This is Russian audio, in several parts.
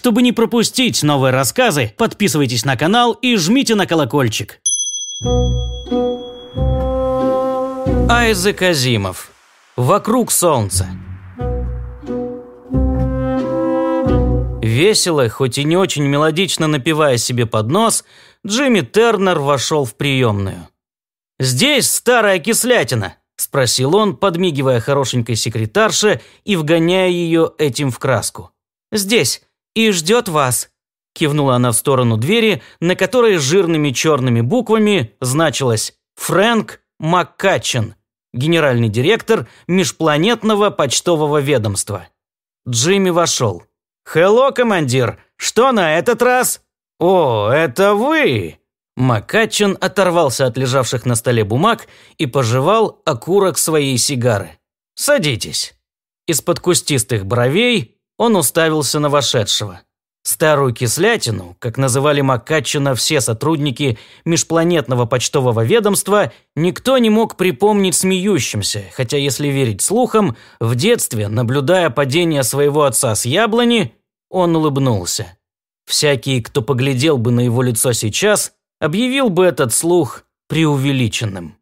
Чтобы не пропустить новые рассказы, подписывайтесь на канал и жмите на колокольчик. Айзек Азимов. Вокруг солнца. Весело, хоть и не очень мелодично напевая себе под нос, Джимми Тернер вошел в приемную. «Здесь старая кислятина», – спросил он, подмигивая хорошенькой секретарше и вгоняя ее этим в краску. «Здесь. И ждет вас», – кивнула она в сторону двери, на которой жирными черными буквами значилось «Фрэнк Маккачен, генеральный директор межпланетного почтового ведомства». Джимми вошел. «Хелло, командир! Что на этот раз?» «О, это вы!» Макачен оторвался от лежавших на столе бумаг и пожевал окурок своей сигары. «Садитесь». Из-под кустистых бровей он уставился на вошедшего. Старую кислятину, как называли Макачина все сотрудники межпланетного почтового ведомства, никто не мог припомнить смеющимся, хотя, если верить слухам, в детстве, наблюдая падение своего отца с яблони, он улыбнулся. Всякий, кто поглядел бы на его лицо сейчас, объявил бы этот слух преувеличенным.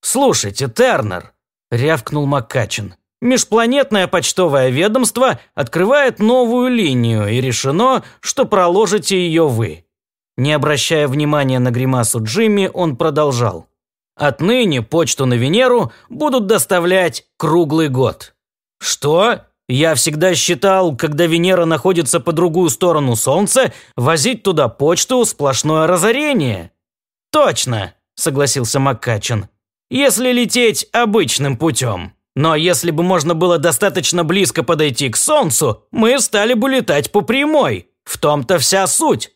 «Слушайте, Тернер», – рявкнул Маккачин, – «межпланетное почтовое ведомство открывает новую линию, и решено, что проложите ее вы». Не обращая внимания на гримасу Джимми, он продолжал. «Отныне почту на Венеру будут доставлять круглый год». «Что?» Я всегда считал, когда Венера находится по другую сторону Солнца, возить туда почту – сплошное разорение. Точно, согласился Маккачин. Если лететь обычным путем. Но если бы можно было достаточно близко подойти к Солнцу, мы стали бы летать по прямой. В том-то вся суть.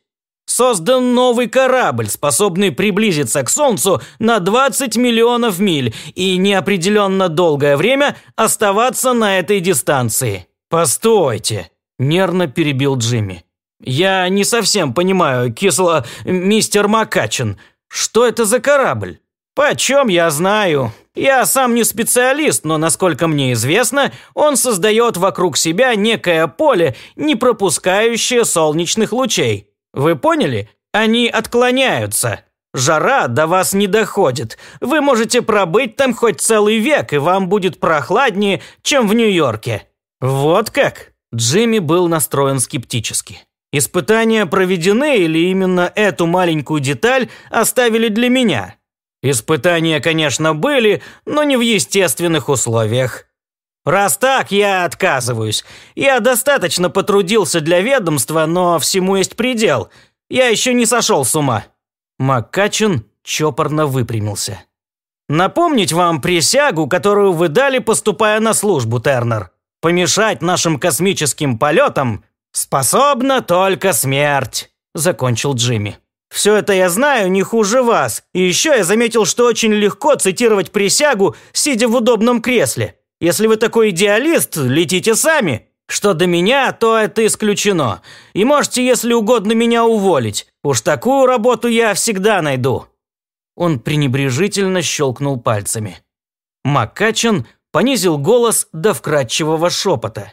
Создан новый корабль, способный приблизиться к Солнцу на 20 миллионов миль и неопределенно долгое время оставаться на этой дистанции. «Постойте!» – нервно перебил Джимми. «Я не совсем понимаю, кисло... мистер Макачин, что это за корабль?» «Почем я знаю? Я сам не специалист, но, насколько мне известно, он создает вокруг себя некое поле, не пропускающее солнечных лучей. Вы поняли? Они отклоняются. Жара до вас не доходит. Вы можете пробыть там хоть целый век, и вам будет прохладнее, чем в Нью-Йорке». «Вот как?» Джимми был настроен скептически. «Испытания проведены или именно эту маленькую деталь оставили для меня?» «Испытания, конечно, были, но не в естественных условиях. Раз так, я отказываюсь. Я достаточно потрудился для ведомства, но всему есть предел. Я еще не сошел с ума». Маккачин чопорно выпрямился. «Напомнить вам присягу, которую вы дали, поступая на службу, Тернер. Помешать нашим космическим полетам способна только смерть», – закончил Джимми. «Все это я знаю не хуже вас. И еще я заметил, что очень легко цитировать присягу, сидя в удобном кресле. Если вы такой идеалист, летите сами. Что до меня, то это исключено. И можете, если угодно, меня уволить. Уж такую работу я всегда найду». Он пренебрежительно щелкнул пальцами. Маккачен понизил голос до вкрадчивого шепота.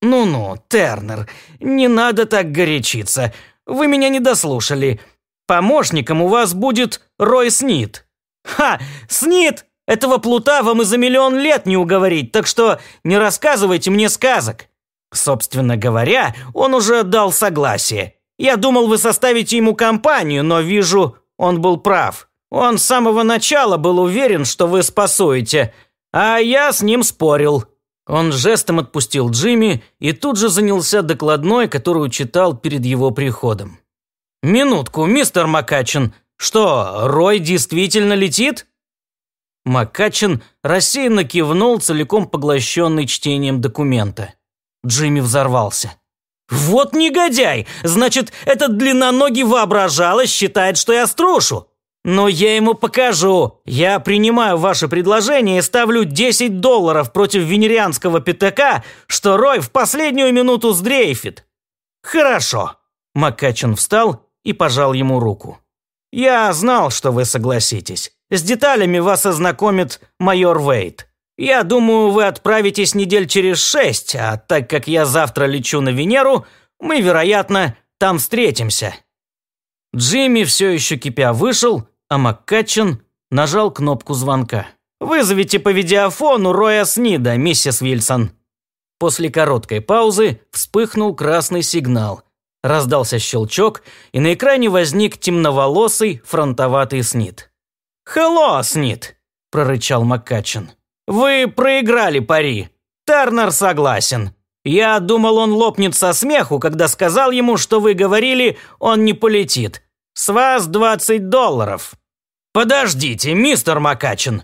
«Ну-ну, Тернер, не надо так горячиться. Вы меня не дослушали. Помощником у вас будет Рой Снит». «Ха! Снит! Этого плута вам и за миллион лет не уговорить, так что не рассказывайте мне сказок. Собственно говоря, он уже дал согласие. Я думал, вы составите ему компанию, но вижу, он был прав. Он с самого начала был уверен, что вы спасуете, а я с ним спорил». Он жестом отпустил Джимми и тут же занялся докладной, которую читал перед его приходом. «Минутку, мистер Макачин, что, Рой действительно летит?» Макачин рассеянно кивнул, целиком поглощенный чтением документа. Джимми взорвался. «Вот негодяй! Значит, этот длинноногий воображалось считает, что я струшу. Но я ему покажу. Я принимаю ваше предложение и ставлю 10 долларов против венерианского пятака, что Рой в последнюю минуту сдрейфит». «Хорошо». Макачин встал и пожал ему руку. «Я знал, что вы согласитесь. С деталями вас ознакомит майор Вейт. Я думаю, вы отправитесь недель через шесть, а так как я завтра лечу на Венеру, Мы, вероятно, там встретимся». Джимми все еще кипя вышел, а Маккатчин нажал кнопку звонка. «Вызовите по видеофону Роя Снида, миссис Вильсон». После короткой паузы вспыхнул красный сигнал. Раздался щелчок, и на экране возник темноволосый фронтоватый Снид. «Хелло, Снид!» – прорычал Маккачин. «Вы проиграли пари. Тернер согласен. Я думал, он лопнет со смеху, когда сказал ему, что вы говорили, он не полетит. С вас 20 долларов». «Подождите, мистер Макачин!»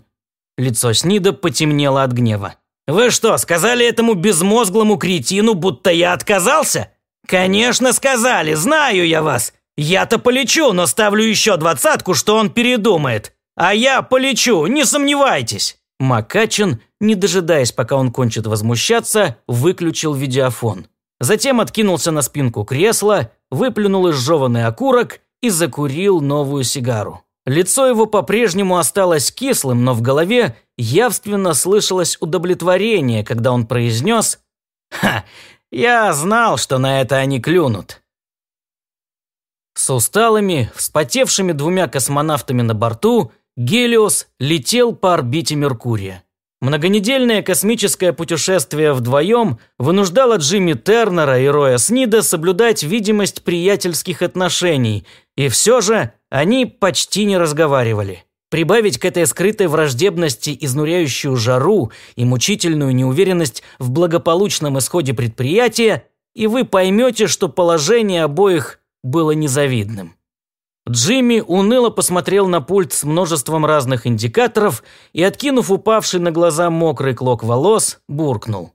Лицо Снида потемнело от гнева. «Вы что, сказали этому безмозглому кретину, будто я отказался?» «Конечно сказали, знаю я вас. Я-то полечу, но ставлю еще двадцатку, что он передумает. А я полечу, не сомневайтесь!» Макачин, не дожидаясь, пока он кончит возмущаться, выключил видеофон. Затем откинулся на спинку кресла, выплюнул изжеванный окурок и закурил новую сигару. Лицо его по-прежнему осталось кислым, но в голове явственно слышалось удовлетворение, когда он произнес «Ха, я знал, что на это они клюнут». С усталыми, вспотевшими двумя космонавтами на борту, Гелиос летел по орбите Меркурия. Многонедельное космическое путешествие вдвоем вынуждало Джимми Тернера и Роя Снида соблюдать видимость приятельских отношений, и все же они почти не разговаривали. Прибавить к этой скрытой враждебности изнуряющую жару и мучительную неуверенность в благополучном исходе предприятия, и вы поймете, что положение обоих было незавидным. Джимми уныло посмотрел на пульт с множеством разных индикаторов и, откинув упавший на глаза мокрый клок волос, буркнул.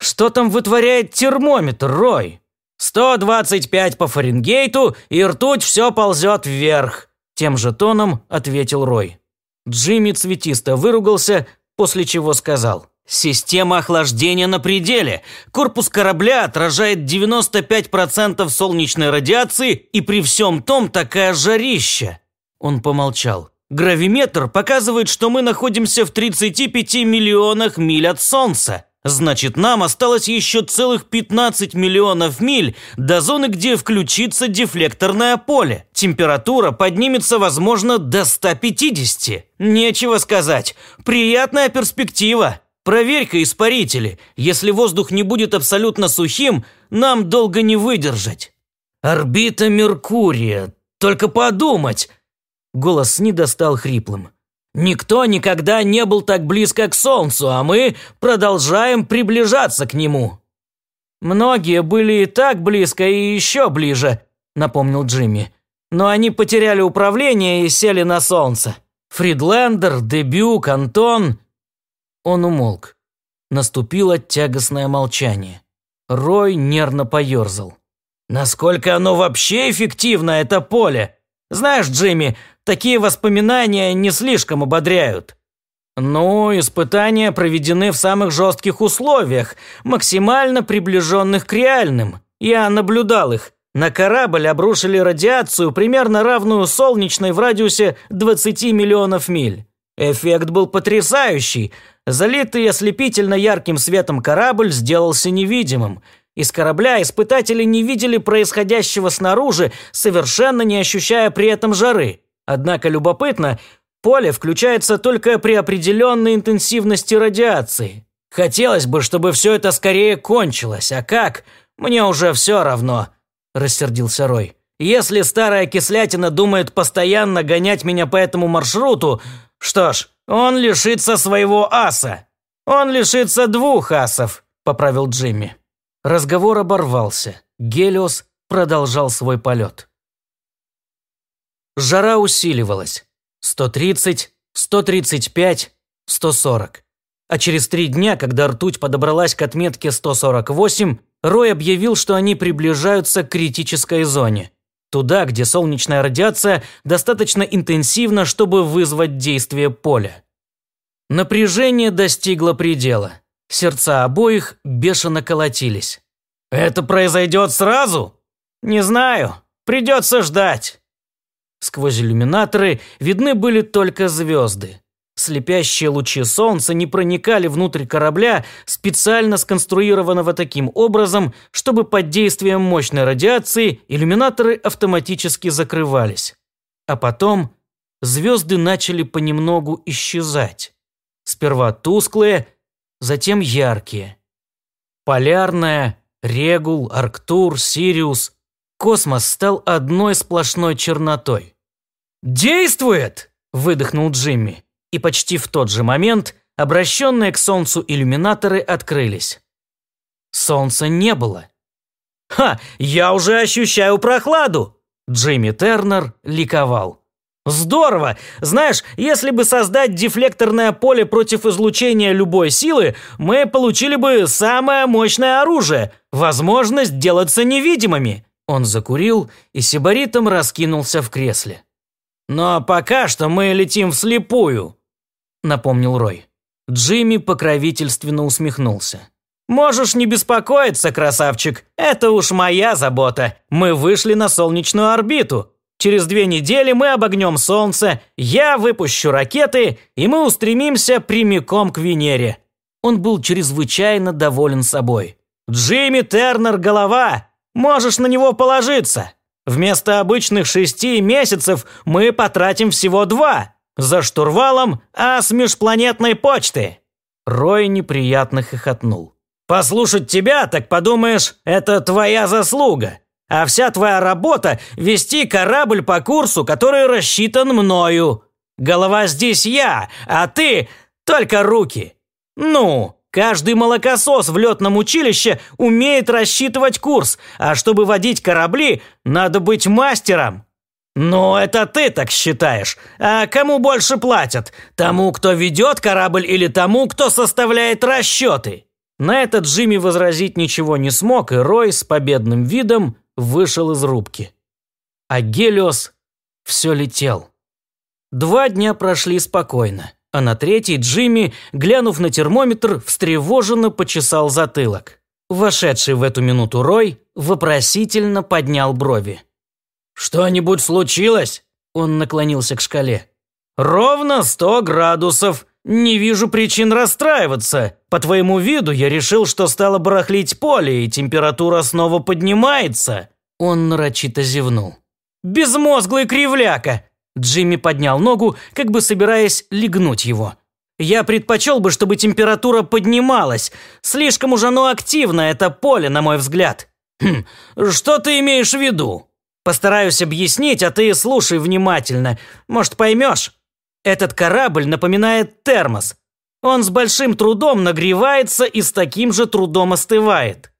«Что там вытворяет термометр, Рой? 125 по Фаренгейту, и ртуть все ползет вверх», тем же тоном ответил Рой. Джимми цветисто выругался, после чего сказал. Система охлаждения на пределе. Корпус корабля отражает 95% солнечной радиации, и при всем том такая жарища. Он помолчал. Гравиметр показывает, что мы находимся в 35 миллионах миль от Солнца. Значит, нам осталось еще целых 15 миллионов миль до зоны, где включится дефлекторное поле. Температура поднимется, возможно, до 150. Нечего сказать. Приятная перспектива. Проверь-ка испарители. Если воздух не будет абсолютно сухим, нам долго не выдержать. Орбита Меркурия. Только подумать. Голос Снида стал хриплым. Никто никогда не был так близко к Солнцу, а мы продолжаем приближаться к нему. Многие были и так близко, и еще ближе, напомнил Джимми. Но они потеряли управление и сели на Солнце. Фридлендер, Дебюк, Антон он умолк. Наступило тягостное молчание. Рой нервно поерзал. «Насколько оно вообще эффективно, это поле? Знаешь, Джимми, такие воспоминания не слишком ободряют». «Ну, испытания проведены в самых жестких условиях, максимально приближенных к реальным. Я наблюдал их. На корабль обрушили радиацию, примерно равную солнечной в радиусе 20 миллионов миль. Эффект был потрясающий. Залитый ослепительно ярким светом корабль сделался невидимым. Из корабля испытатели не видели происходящего снаружи, совершенно не ощущая при этом жары. Однако любопытно, поле включается только при определенной интенсивности радиации. Хотелось бы, чтобы все это скорее кончилось, а как? Мне уже все равно, рассердился Рой. Если старая кислятина думает постоянно гонять меня по этому маршруту, что ж, он лишится своего аса. Он лишится двух асов, поправил Джимми. Разговор оборвался. Гелиос продолжал свой полет. Жара усиливалась. 130, 135, 140. А через три дня, когда ртуть подобралась к отметке 148, Рой объявил, что они приближаются к критической зоне. Туда, где солнечная радиация достаточно интенсивна, чтобы вызвать действие поля. Напряжение достигло предела. Сердца обоих бешено колотились. «Это произойдет сразу?» «Не знаю. Придется ждать». Сквозь иллюминаторы видны были только звезды. Слепящие лучи солнца не проникали внутрь корабля, специально сконструированного таким образом, чтобы под действием мощной радиации иллюминаторы автоматически закрывались. А потом звезды начали понемногу исчезать. Сперва тусклые, затем яркие. Полярная, Регул, Арктур, Сириус. Космос стал одной сплошной чернотой. «Действует!» – выдохнул Джимми и почти в тот же момент обращенные к Солнцу иллюминаторы открылись. Солнца не было. «Ха, я уже ощущаю прохладу!» Джимми Тернер ликовал. «Здорово! Знаешь, если бы создать дефлекторное поле против излучения любой силы, мы получили бы самое мощное оружие – возможность делаться невидимыми!» Он закурил и сибаритом раскинулся в кресле. «Но пока что мы летим вслепую», – напомнил Рой. Джимми покровительственно усмехнулся. «Можешь не беспокоиться, красавчик, это уж моя забота. Мы вышли на солнечную орбиту. Через две недели мы обогнем Солнце, я выпущу ракеты, и мы устремимся прямиком к Венере». Он был чрезвычайно доволен собой. «Джимми Тернер – голова! Можешь на него положиться!» Вместо обычных шести месяцев мы потратим всего два. За штурвалом, а с межпланетной почты». Рой неприятно хохотнул. «Послушать тебя, так подумаешь, это твоя заслуга. А вся твоя работа – вести корабль по курсу, который рассчитан мною. Голова здесь я, а ты – только руки. Ну, Каждый молокосос в летном училище умеет рассчитывать курс, а чтобы водить корабли, надо быть мастером. «Ну, это ты так считаешь. А кому больше платят? Тому, кто ведет корабль или тому, кто составляет расчеты?» На это Джимми возразить ничего не смог, и Рой с победным видом вышел из рубки. А Гелиос все летел. Два дня прошли спокойно. А на третий Джимми, глянув на термометр, встревоженно почесал затылок. Вошедший в эту минуту Рой вопросительно поднял брови. «Что-нибудь случилось?» Он наклонился к шкале. «Ровно сто градусов. Не вижу причин расстраиваться. По твоему виду я решил, что стало барахлить поле, и температура снова поднимается». Он нарочито зевнул. «Безмозглый кривляка! Джимми поднял ногу, как бы собираясь легнуть его. «Я предпочел бы, чтобы температура поднималась. Слишком уж оно активно, это поле, на мой взгляд». «Хм, что ты имеешь в виду?» «Постараюсь объяснить, а ты слушай внимательно. Может, поймешь?» Этот корабль напоминает термос. Он с большим трудом нагревается и с таким же трудом остывает.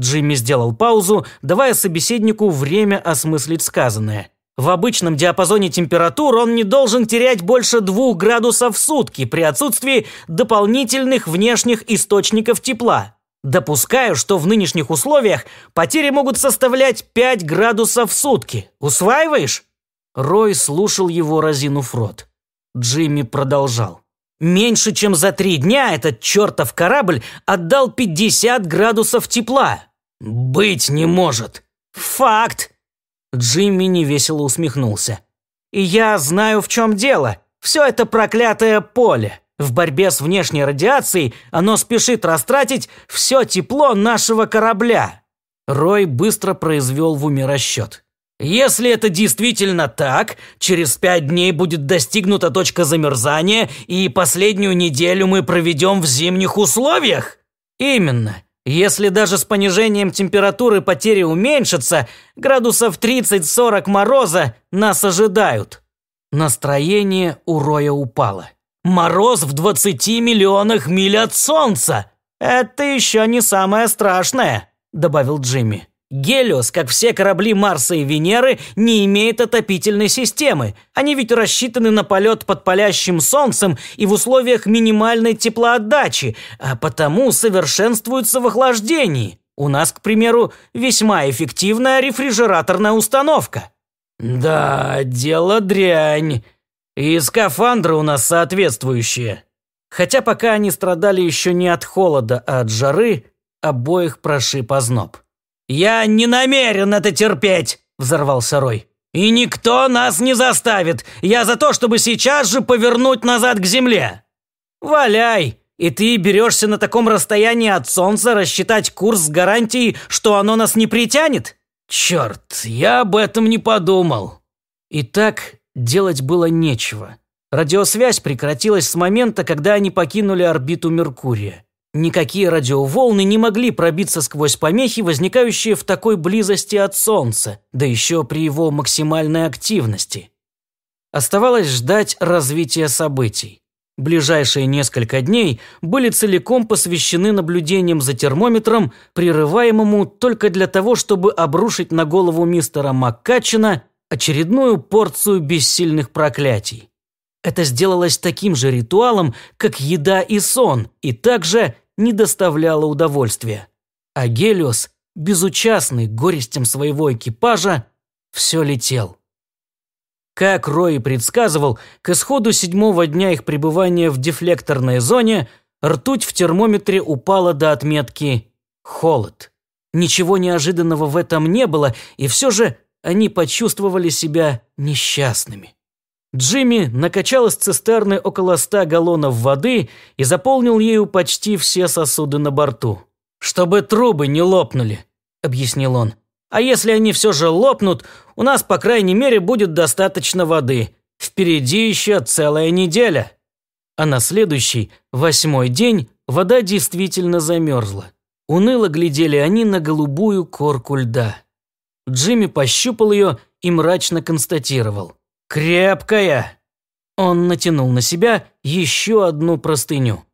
Джимми сделал паузу, давая собеседнику время осмыслить сказанное. В обычном диапазоне температур он не должен терять больше 2 градусов в сутки при отсутствии дополнительных внешних источников тепла. Допускаю, что в нынешних условиях потери могут составлять 5 градусов в сутки. Усваиваешь? Рой слушал его, разинув рот. Джимми продолжал. Меньше чем за три дня этот чертов корабль отдал 50 градусов тепла. Быть не может. Факт. Джимми невесело усмехнулся. «И я знаю, в чем дело. Все это проклятое поле. В борьбе с внешней радиацией оно спешит растратить все тепло нашего корабля». Рой быстро произвел в уме расчет. Если это действительно так, через пять дней будет достигнута точка замерзания, и последнюю неделю мы проведем в зимних условиях? Именно. Если даже с понижением температуры потери уменьшатся, градусов 30-40 мороза нас ожидают. Настроение у Роя упало. Мороз в 20 миллионах миль от солнца. Это еще не самое страшное, добавил Джимми. Гелиос, как все корабли Марса и Венеры, не имеет отопительной системы. Они ведь рассчитаны на полет под палящим солнцем и в условиях минимальной теплоотдачи, а потому совершенствуются в охлаждении. У нас, к примеру, весьма эффективная рефрижераторная установка. Да, дело дрянь. И скафандры у нас соответствующие. Хотя пока они страдали еще не от холода, а от жары, обоих прошиб озноб. «Я не намерен это терпеть!» – взорвался Рой. «И никто нас не заставит! Я за то, чтобы сейчас же повернуть назад к земле!» «Валяй! И ты берешься на таком расстоянии от Солнца рассчитать курс с гарантией, что оно нас не притянет? Черт, я об этом не подумал!» И так делать было нечего. Радиосвязь прекратилась с момента, когда они покинули орбиту Меркурия. Никакие радиоволны не могли пробиться сквозь помехи, возникающие в такой близости от Солнца, да еще при его максимальной активности. Оставалось ждать развития событий. Ближайшие несколько дней были целиком посвящены наблюдениям за термометром, прерываемому только для того, чтобы обрушить на голову мистера Маккачина очередную порцию бессильных проклятий. Это сделалось таким же ритуалом, как еда и сон, и также не доставляло удовольствия. А Гелиос, безучастный горестям своего экипажа, все летел. Как Рой предсказывал, к исходу седьмого дня их пребывания в дефлекторной зоне ртуть в термометре упала до отметки «холод». Ничего неожиданного в этом не было, и все же они почувствовали себя несчастными. Джимми накачал из цистерны около ста галлонов воды и заполнил ею почти все сосуды на борту. «Чтобы трубы не лопнули», – объяснил он. «А если они все же лопнут, у нас, по крайней мере, будет достаточно воды. Впереди еще целая неделя». А на следующий, восьмой день, вода действительно замерзла. Уныло глядели они на голубую корку льда. Джимми пощупал ее и мрачно констатировал – «Крепкая!» Он натянул на себя еще одну простыню.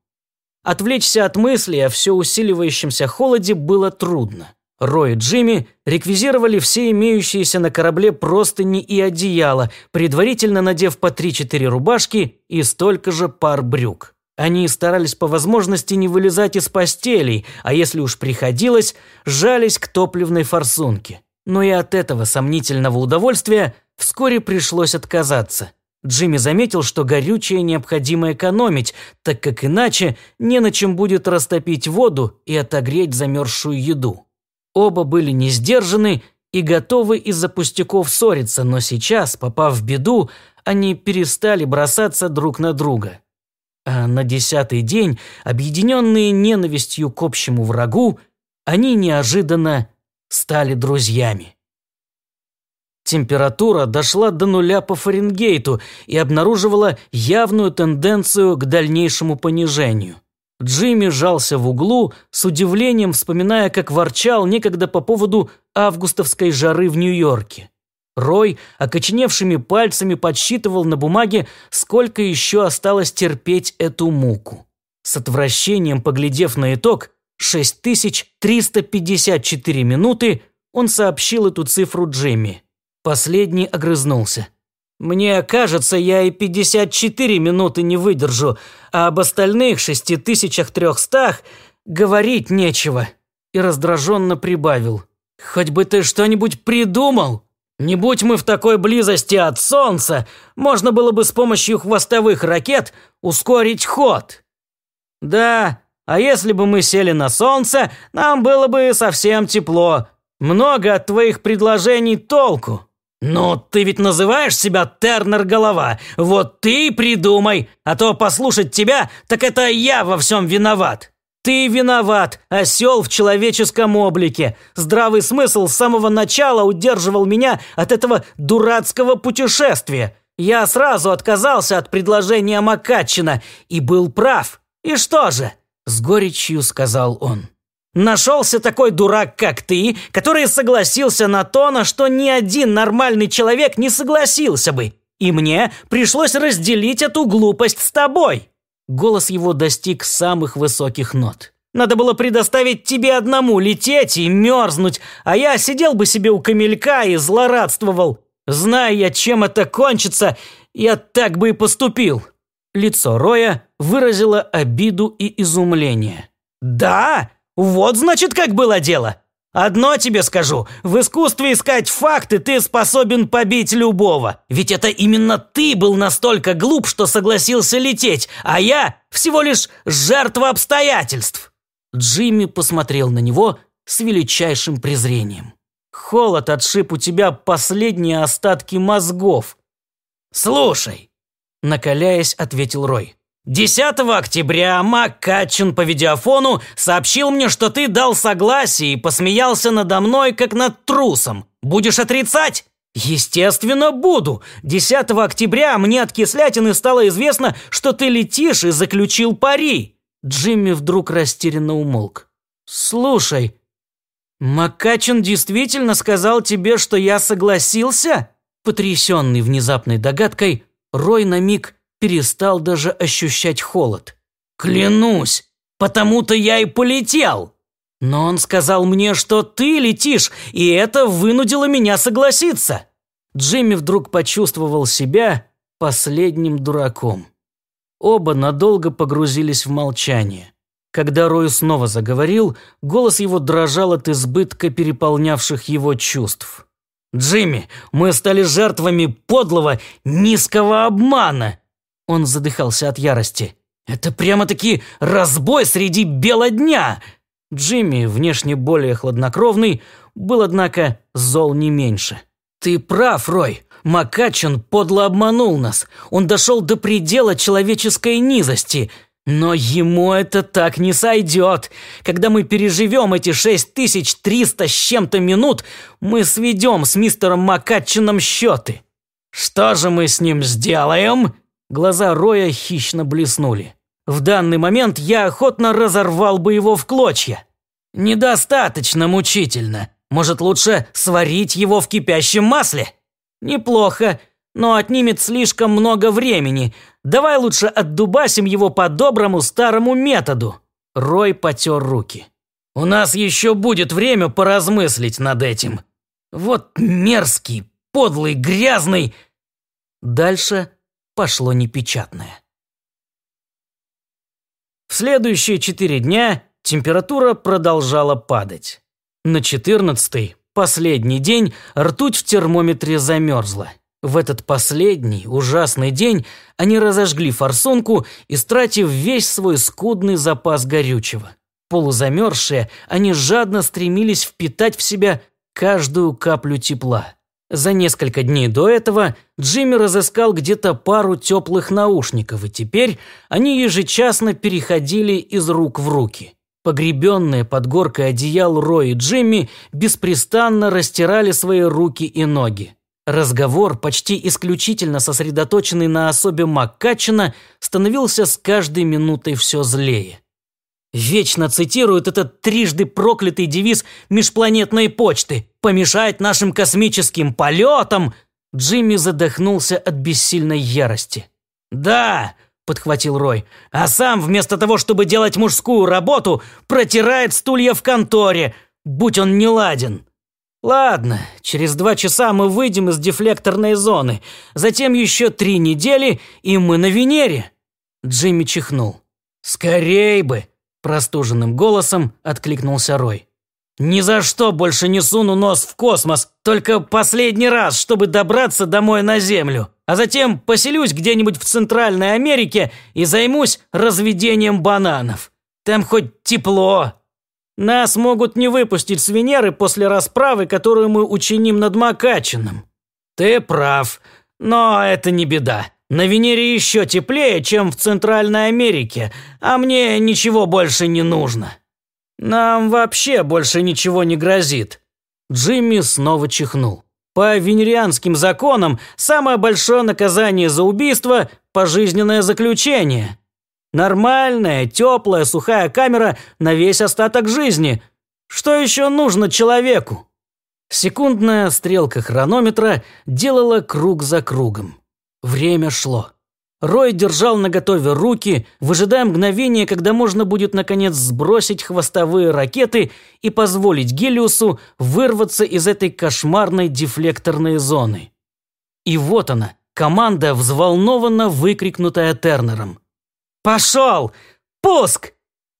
Отвлечься от мыслей о все усиливающемся холоде было трудно. Рой и Джимми реквизировали все имеющиеся на корабле простыни и одеяла, предварительно надев по 3-4 рубашки и столько же пар брюк. Они старались по возможности не вылезать из постелей, а если уж приходилось, жались к топливной форсунке. Но и от этого сомнительного удовольствия вскоре пришлось отказаться. Джимми заметил, что горючее необходимо экономить, так как иначе не на чем будет растопить воду и отогреть замерзшую еду. Оба были не сдержаны и готовы из-за пустяков ссориться, но сейчас, попав в беду, они перестали бросаться друг на друга. А на десятый день, объединенные ненавистью к общему врагу, они неожиданно стали друзьями. Температура дошла до нуля по Фаренгейту и обнаруживала явную тенденцию к дальнейшему понижению. Джимми жался в углу, с удивлением вспоминая, как ворчал некогда по поводу августовской жары в Нью-Йорке. Рой окоченевшими пальцами подсчитывал на бумаге, сколько еще осталось терпеть эту муку. С отвращением поглядев на итог, 6354 минуты, он сообщил эту цифру Джимми. Последний огрызнулся. «Мне кажется, я и 54 минуты не выдержу, а об остальных 6300 говорить нечего». И раздраженно прибавил. «Хоть бы ты что-нибудь придумал! Не будь мы в такой близости от Солнца, можно было бы с помощью хвостовых ракет ускорить ход». «Да, а если бы мы сели на солнце, нам было бы совсем тепло. Много от твоих предложений толку». «Ну, ты ведь называешь себя Тернер-голова. Вот ты придумай, а то послушать тебя, так это я во всем виноват». «Ты виноват, осел в человеческом облике. Здравый смысл с самого начала удерживал меня от этого дурацкого путешествия. Я сразу отказался от предложения Макачина и был прав. И что же?» С горечью сказал он. «Нашелся такой дурак, как ты, который согласился на то, на что ни один нормальный человек не согласился бы. И мне пришлось разделить эту глупость с тобой». Голос его достиг самых высоких нот. Надо было предоставить тебе одному лететь и мерзнуть, а я сидел бы себе у камелька и злорадствовал. Зная я, чем это кончится, я так бы и поступил. Лицо Роя выразило обиду и изумление. «Да? Вот, значит, как было дело. Одно тебе скажу, в искусстве искать факты ты способен побить любого. Ведь это именно ты был настолько глуп, что согласился лететь, а я всего лишь жертва обстоятельств». Джимми посмотрел на него с величайшим презрением. Холод отшиб у тебя последние остатки мозгов. Слушай, накаляясь, ответил Рой. 10 октября Маккачин по видеофону сообщил мне, что ты дал согласие и посмеялся надо мной, как над трусом. Будешь отрицать? Естественно, буду. 10 октября мне от кислятины стало известно, что ты летишь и заключил пари. Джимми вдруг растерянно умолк. Слушай, Маккачин действительно сказал тебе, что я согласился? Потрясенный внезапной догадкой, Рой на миг перестал даже ощущать холод. «Клянусь, потому-то я и полетел!» «Но он сказал мне, что ты летишь, и это вынудило меня согласиться!» Джимми вдруг почувствовал себя последним дураком. Оба надолго погрузились в молчание. Когда Рой снова заговорил, голос его дрожал от избытка переполнявших его чувств. «Джимми, мы стали жертвами подлого, низкого обмана!» Он задыхался от ярости. «Это прямо-таки разбой среди бела дня!» Джимми, внешне более хладнокровный, был, однако, зол не меньше. «Ты прав, Рой. Макачин подло обманул нас. Он дошел до предела человеческой низости. Но ему это так не сойдет. Когда мы переживем эти 6300 с чем-то минут, мы сведем с мистером Макачином счеты. Что же мы с ним сделаем?» Глаза Роя хищно блеснули. В данный момент я охотно разорвал бы его в клочья. Недостаточно мучительно. Может, лучше сварить его в кипящем масле? Неплохо, но отнимет слишком много времени. Давай лучше отдубасим его по доброму старому методу. Рой потер руки. У нас еще будет время поразмыслить над этим. Вот мерзкий, подлый, грязный. Дальше пошло непечатное. В следующие четыре дня температура продолжала падать. На четырнадцатый, последний день, ртуть в термометре замерзла. В этот последний, ужасный день они разожгли форсунку, истратив весь свой скудный запас горючего. Полузамерзшие, они жадно стремились впитать в себя каждую каплю тепла. За несколько дней до этого Джимми разыскал где-то пару теплых наушников, и теперь они ежечасно переходили из рук в руки. Погребенные под горкой одеял Рой и Джимми беспрестанно растирали свои руки и ноги. Разговор, почти исключительно сосредоточенный на особе Маккачина, становился с каждой минутой все злее. Вечно цитируют этот трижды проклятый девиз межпланетной почты «Помешать нашим космическим полетам!» Джимми задохнулся от бессильной ярости. «Да!» – подхватил Рой. «А сам вместо того, чтобы делать мужскую работу, протирает стулья в конторе, будь он неладен!» «Ладно, через два часа мы выйдем из дефлекторной зоны. Затем еще три недели, и мы на Венере!» Джимми чихнул. «Скорей бы!» Простуженным голосом откликнулся Рой. «Ни за что больше не суну нос в космос, только последний раз, чтобы добраться домой на Землю, а затем поселюсь где-нибудь в Центральной Америке и займусь разведением бананов. Там хоть тепло. Нас могут не выпустить с Венеры после расправы, которую мы учиним над Макачином. Ты прав, но это не беда. На Венере еще теплее, чем в Центральной Америке, а мне ничего больше не нужно. Нам вообще больше ничего не грозит». Джимми снова чихнул. По венерианским законам самое большое наказание за убийство – пожизненное заключение. Нормальная, теплая, сухая камера на весь остаток жизни. Что еще нужно человеку? Секундная стрелка хронометра делала круг за кругом. Время шло. Рой держал наготове руки, выжидая мгновения, когда можно будет наконец сбросить хвостовые ракеты и позволить Гелиусу вырваться из этой кошмарной дефлекторной зоны. И вот она, команда, взволнованно выкрикнутая Тернером. «Пошел! Пуск!»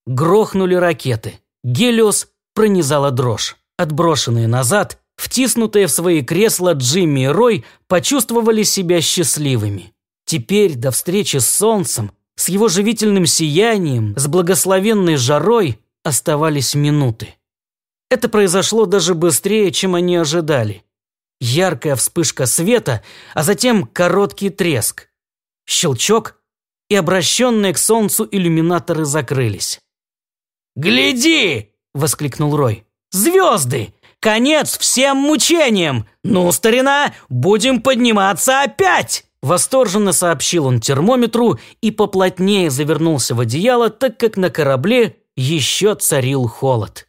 Грохнули ракеты. Гелиос пронизала дрожь. Отброшенные назад, Втиснутые в свои кресла Джимми и Рой почувствовали себя счастливыми. Теперь, до встречи с солнцем, с его живительным сиянием, с благословенной жарой оставались минуты. Это произошло даже быстрее, чем они ожидали. Яркая вспышка света, а затем короткий треск. Щелчок, и обращенные к солнцу иллюминаторы закрылись. «Гляди!» – воскликнул Рой. «Звезды! Конец всем мучениям! Ну, старина, будем подниматься опять!» Восторженно сообщил он термометру и поплотнее завернулся в одеяло, так как на корабле еще царил холод.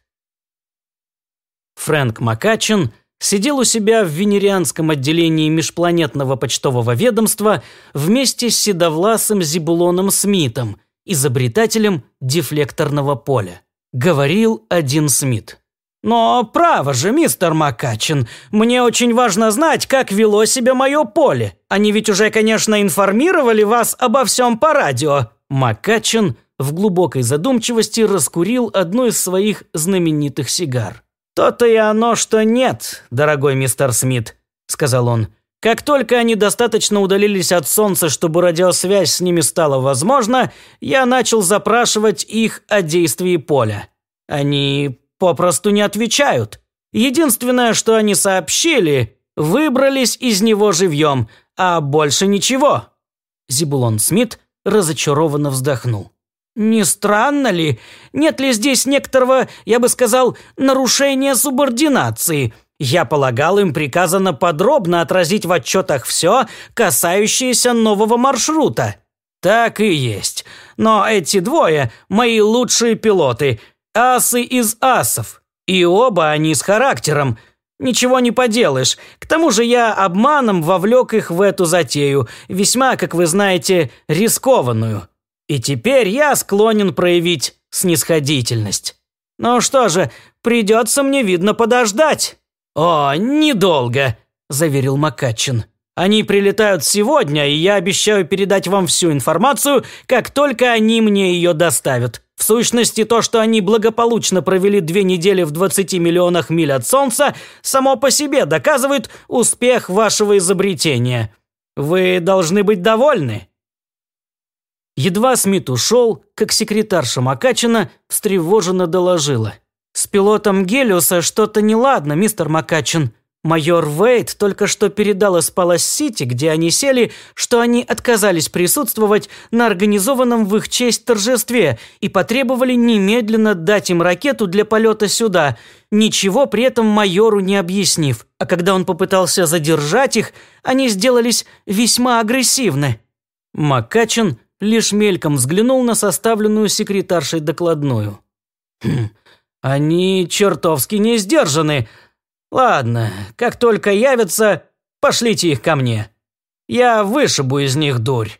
Фрэнк Макачин сидел у себя в венерианском отделении межпланетного почтового ведомства вместе с седовласым Зибулоном Смитом, изобретателем дефлекторного поля. Говорил один Смит. «Но право же, мистер Макачин, мне очень важно знать, как вело себя мое поле. Они ведь уже, конечно, информировали вас обо всем по радио». Макачин в глубокой задумчивости раскурил одну из своих знаменитых сигар. «То-то и оно, что нет, дорогой мистер Смит», – сказал он. «Как только они достаточно удалились от Солнца, чтобы радиосвязь с ними стала возможна, я начал запрашивать их о действии поля. Они попросту не отвечают. Единственное, что они сообщили, выбрались из него живьем, а больше ничего». Зибулон Смит разочарованно вздохнул. Не странно ли? Нет ли здесь некоторого, я бы сказал, нарушения субординации? Я полагал, им приказано подробно отразить в отчетах все, касающееся нового маршрута. Так и есть. Но эти двое – мои лучшие пилоты, асы из асов. И оба они с характером. Ничего не поделаешь. К тому же я обманом вовлек их в эту затею, весьма, как вы знаете, рискованную. И теперь я склонен проявить снисходительность. Ну что же, придется мне, видно, подождать. О, недолго, заверил Макачин. Они прилетают сегодня, и я обещаю передать вам всю информацию, как только они мне ее доставят. В сущности, то, что они благополучно провели две недели в 20 миллионах миль от Солнца, само по себе доказывает успех вашего изобретения. Вы должны быть довольны. Едва Смит ушел, как секретарша Макачина встревоженно доложила. «С пилотом Гелиуса что-то неладно, мистер Макачин. Майор Вейт только что передал из Палас-Сити, где они сели, что они отказались присутствовать на организованном в их честь торжестве и потребовали немедленно дать им ракету для полета сюда, ничего при этом майору не объяснив. А когда он попытался задержать их, они сделались весьма агрессивны». Макачин лишь мельком взглянул на составленную секретаршей докладную. «Хм, они чертовски не сдержаны. Ладно, как только явятся, пошлите их ко мне. Я вышибу из них дурь».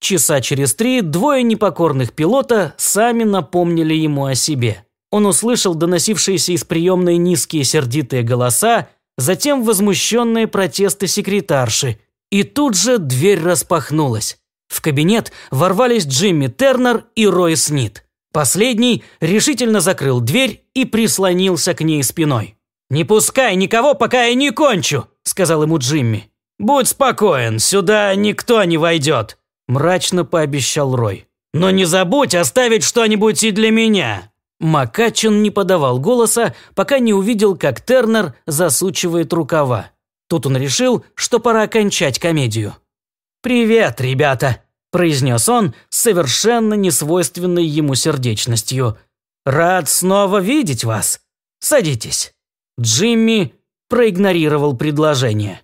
Часа через три двое непокорных пилота сами напомнили ему о себе. Он услышал доносившиеся из приемной низкие сердитые голоса, затем возмущенные протесты секретарши. И тут же дверь распахнулась. В кабинет ворвались Джимми Тернер и Рой Снит. Последний решительно закрыл дверь и прислонился к ней спиной. «Не пускай никого, пока я не кончу», – сказал ему Джимми. «Будь спокоен, сюда никто не войдет», – мрачно пообещал Рой. «Но не забудь оставить что-нибудь и для меня». Макачин не подавал голоса, пока не увидел, как Тернер засучивает рукава. Тут он решил, что пора окончать комедию. «Привет, ребята!» – произнес он с совершенно несвойственной ему сердечностью. «Рад снова видеть вас. Садитесь». Джимми проигнорировал предложение.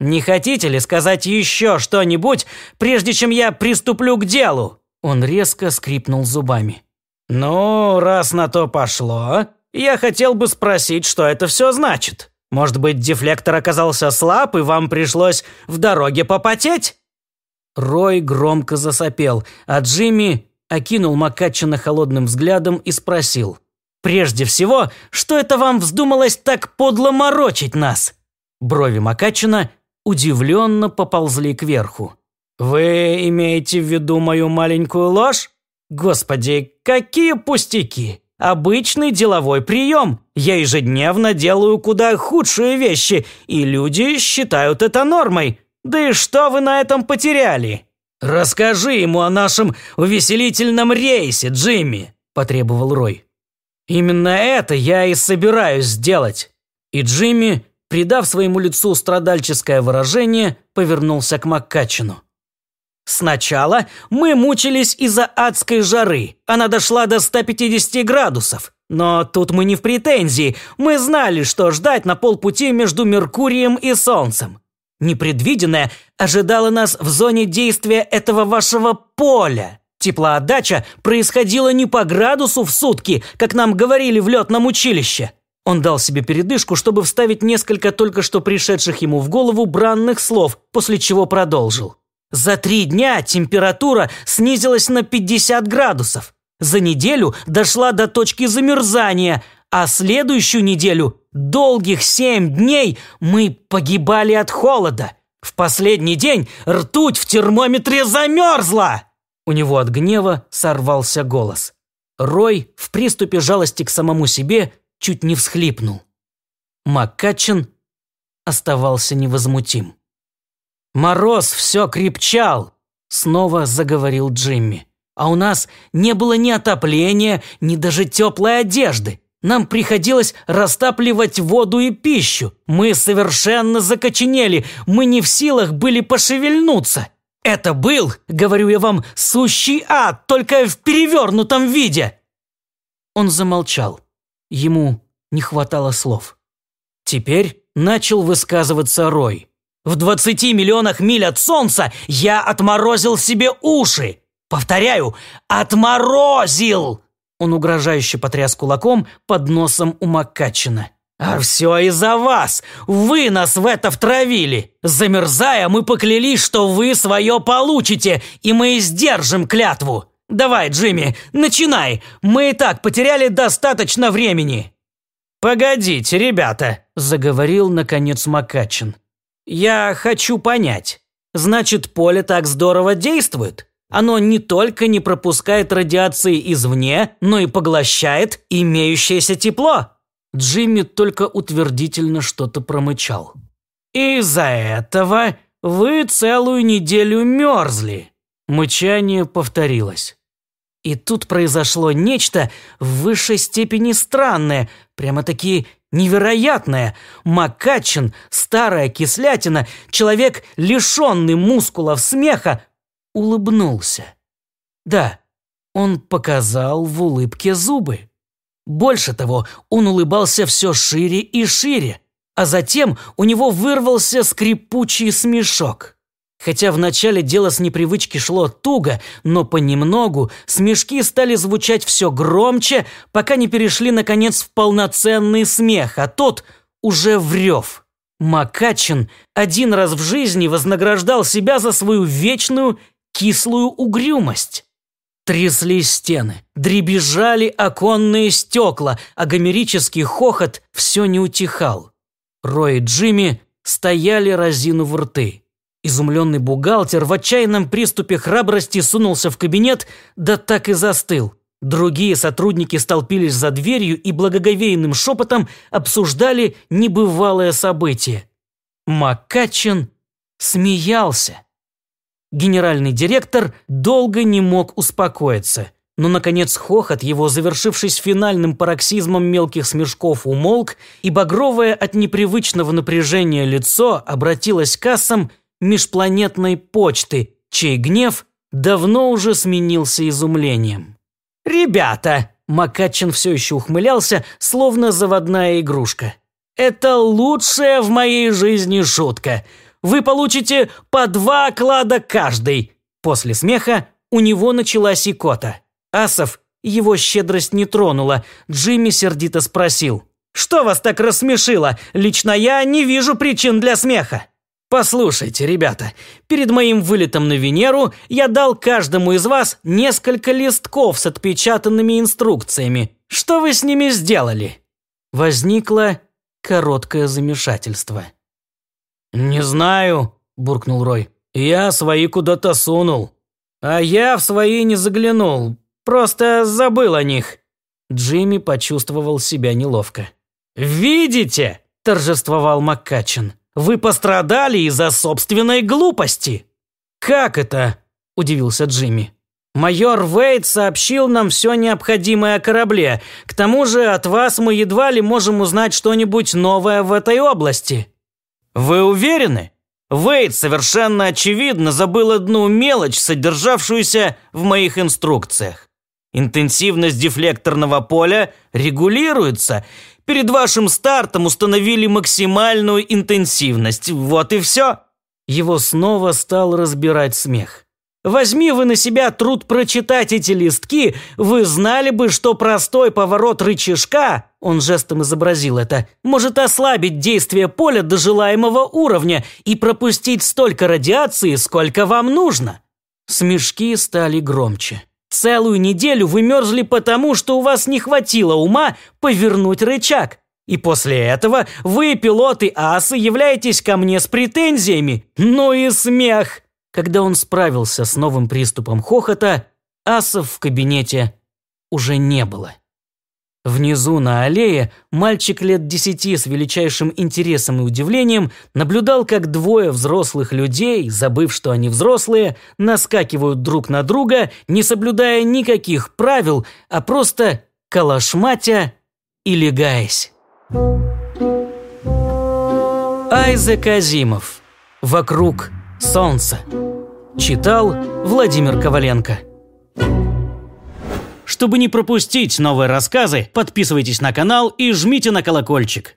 «Не хотите ли сказать еще что-нибудь, прежде чем я приступлю к делу?» Он резко скрипнул зубами. «Ну, раз на то пошло, я хотел бы спросить, что это все значит. Может быть, дефлектор оказался слаб, и вам пришлось в дороге попотеть?» Рой громко засопел, а Джимми окинул Макачина холодным взглядом и спросил. «Прежде всего, что это вам вздумалось так подло морочить нас?» Брови Макачина удивленно поползли кверху. «Вы имеете в виду мою маленькую ложь? Господи, какие пустяки! Обычный деловой прием. Я ежедневно делаю куда худшие вещи, и люди считают это нормой. Да и что вы на этом потеряли? Расскажи ему о нашем увеселительном рейсе, Джимми, потребовал Рой. Именно это я и собираюсь сделать. И Джимми, придав своему лицу страдальческое выражение, повернулся к Маккачину. Сначала мы мучились из-за адской жары. Она дошла до 150 градусов. Но тут мы не в претензии. Мы знали, что ждать на полпути между Меркурием и Солнцем. Непредвиденное ожидало нас в зоне действия этого вашего поля. Теплоотдача происходила не по градусу в сутки, как нам говорили в летном училище. Он дал себе передышку, чтобы вставить несколько только что пришедших ему в голову бранных слов, после чего продолжил. За три дня температура снизилась на 50 градусов. За неделю дошла до точки замерзания, а следующую неделю, долгих семь дней, мы погибали от холода. В последний день ртуть в термометре замерзла!» У него от гнева сорвался голос. Рой в приступе жалости к самому себе чуть не всхлипнул. Маккачин оставался невозмутим. «Мороз все крепчал», – снова заговорил Джимми. «А у нас не было ни отопления, ни даже теплой одежды. Нам приходилось растапливать воду и пищу. Мы совершенно закоченели, мы не в силах были пошевельнуться. Это был, говорю я вам, сущий ад, только в перевернутом виде!» Он замолчал. Ему не хватало слов. Теперь начал высказываться Рой. В 20 миллионах миль от солнца я отморозил себе уши. Повторяю, отморозил!» Он угрожающе потряс кулаком под носом у Маккачина. «А все из-за вас! Вы нас в это втравили! Замерзая, мы поклялись, что вы свое получите, и мы сдержим клятву! Давай, Джимми, начинай! Мы и так потеряли достаточно времени!» «Погодите, ребята!» – заговорил, наконец, Макачин. Я хочу понять. Значит, поле так здорово действует? Оно не только не пропускает радиации извне, но и поглощает имеющееся тепло. Джимми только утвердительно что-то промычал. «Из-за этого вы целую неделю мерзли». Мычание повторилось. И тут произошло нечто в высшей степени странное, прямо-таки Невероятное! Макачин, старая кислятина, человек, лишенный мускулов смеха, улыбнулся. Да, он показал в улыбке зубы. Больше того, он улыбался все шире и шире, а затем у него вырвался скрипучий смешок. Хотя вначале дело с непривычки шло туго, но понемногу смешки стали звучать все громче, пока не перешли, наконец, в полноценный смех, а тот уже врев. Макачин один раз в жизни вознаграждал себя за свою вечную кислую угрюмость. Тряслись стены, дребезжали оконные стекла, а гомерический хохот все не утихал. Рой и Джимми стояли разину рты. Изумленный бухгалтер в отчаянном приступе храбрости сунулся в кабинет, да так и застыл. Другие сотрудники столпились за дверью и благоговейным шепотом обсуждали небывалое событие. Макачин смеялся. Генеральный директор долго не мог успокоиться, но, наконец, хохот его, завершившись финальным пароксизмом мелких смешков, умолк, и багровое от непривычного напряжения лицо обратилось к кассам межпланетной почты, чей гнев давно уже сменился изумлением. «Ребята!» – Макачин все еще ухмылялся, словно заводная игрушка. «Это лучшая в моей жизни шутка. Вы получите по два клада каждый». После смеха у него началась икота. Асов его щедрость не тронула. Джимми сердито спросил. «Что вас так рассмешило? Лично я не вижу причин для смеха». Послушайте, ребята, перед моим вылетом на Венеру я дал каждому из вас несколько листков с отпечатанными инструкциями. Что вы с ними сделали? Возникло короткое замешательство. «Не знаю», – буркнул Рой. «Я свои куда-то сунул». «А я в свои не заглянул, просто забыл о них». Джимми почувствовал себя неловко. «Видите?» – торжествовал Маккачин. Вы пострадали из-за собственной глупости». «Как это?» – удивился Джимми. Майор Вейт сообщил нам все необходимое о корабле. К тому же от вас мы едва ли можем узнать что-нибудь новое в этой области. Вы уверены? Вейт совершенно очевидно забыл одну мелочь, содержавшуюся в моих инструкциях. Интенсивность дефлекторного поля регулируется. Перед вашим стартом установили максимальную интенсивность. Вот и все. Его снова стал разбирать смех. Возьми вы на себя труд прочитать эти листки, вы знали бы, что простой поворот рычажка, он жестом изобразил это, может ослабить действие поля до желаемого уровня и пропустить столько радиации, сколько вам нужно. Смешки стали громче. Целую неделю вы мерзли потому, что у вас не хватило ума повернуть рычаг. И после этого вы, пилоты асы, являетесь ко мне с претензиями. Ну и смех. Когда он справился с новым приступом хохота, асов в кабинете уже не было. Внизу на аллее мальчик лет десяти с величайшим интересом и удивлением наблюдал, как двое взрослых людей, забыв, что они взрослые, наскакивают друг на друга, не соблюдая никаких правил, а просто калашматя и легаясь. Айзек Азимов. Вокруг солнца. Читал Владимир Коваленко. Чтобы не пропустить новые рассказы, подписывайтесь на канал и жмите на колокольчик.